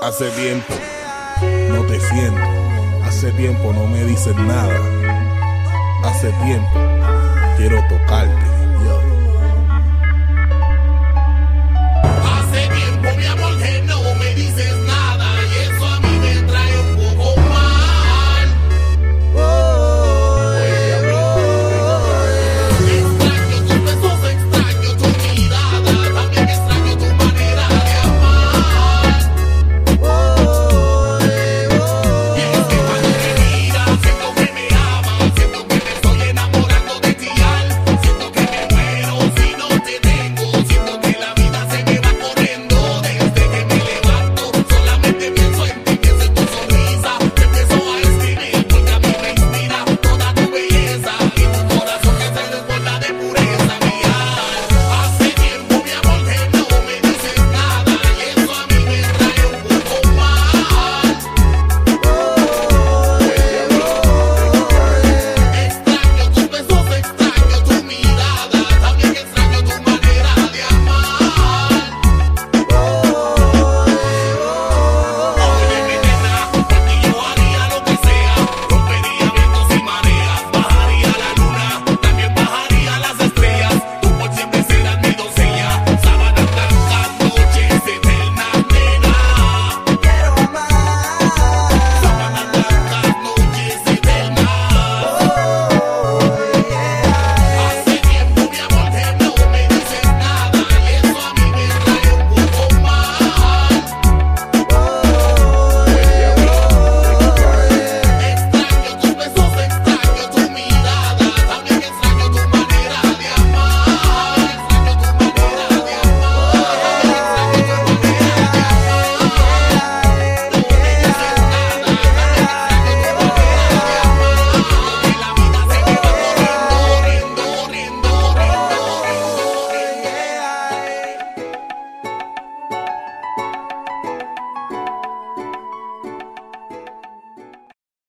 Hace tiempo no te siento. Hace tiempo no me dices nada. Hace tiempo quiero tocarte.